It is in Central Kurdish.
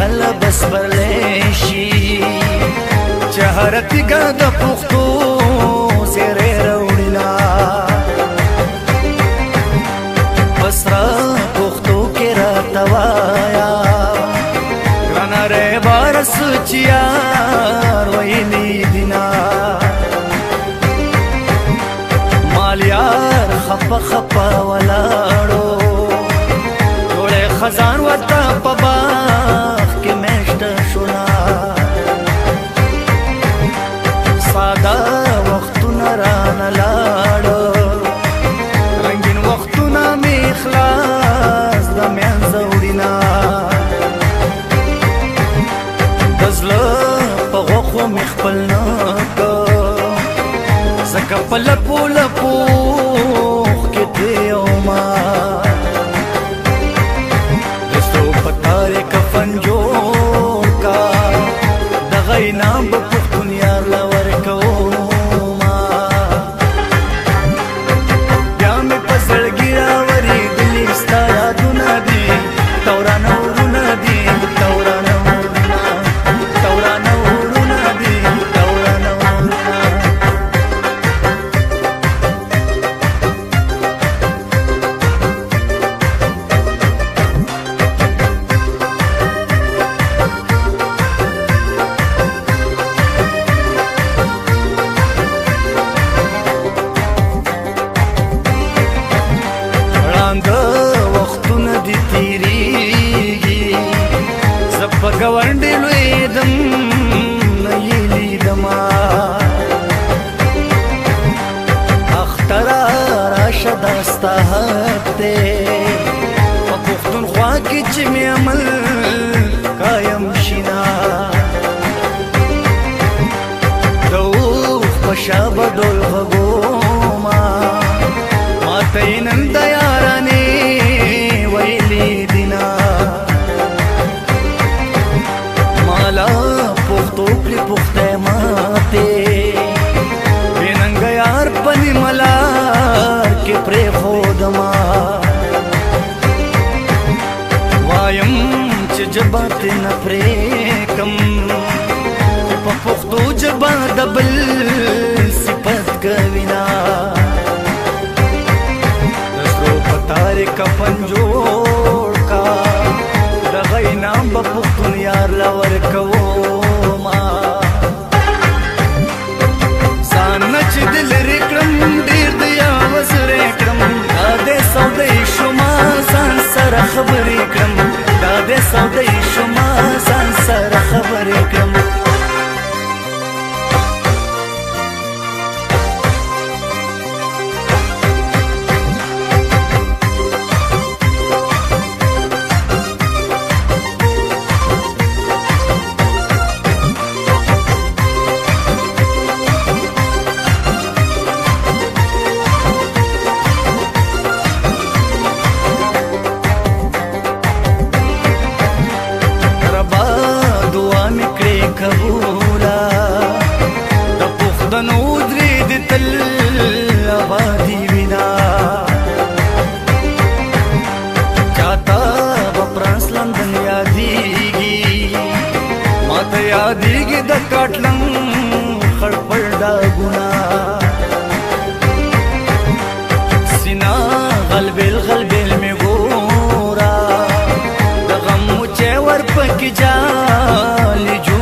هەلە بەسبەر لێشی جەهارەتیگە دەپوخت و زێرێرە وریلا بەسرە پوخت و کێرە تەوایە گرانەرێ بارە سوچیار وەینی دینا مالیار خەپە خەپە وەلاړۆ خزان وتا پبان கப்பல போல போ பகவண்டில் வேதம் நயிலிதமா شداستا هبته په پښتونخوا کې چې مې عمل قایم شینا دو په شابه بات نه پرې کم په پښتو جبا دبل صفات کوینا دستو پتار کفن جوړ کا دغه نام په پښتون یار لور کوو ما ځان چې دل رکړم ډیر دی आवाज رکړم دا دې سودې شوما ځان سره خبرې یادیږي د کاټلم خړ پړ داګونه سینا غلبل غلبل می ګورا د غم چې ور پکې جالي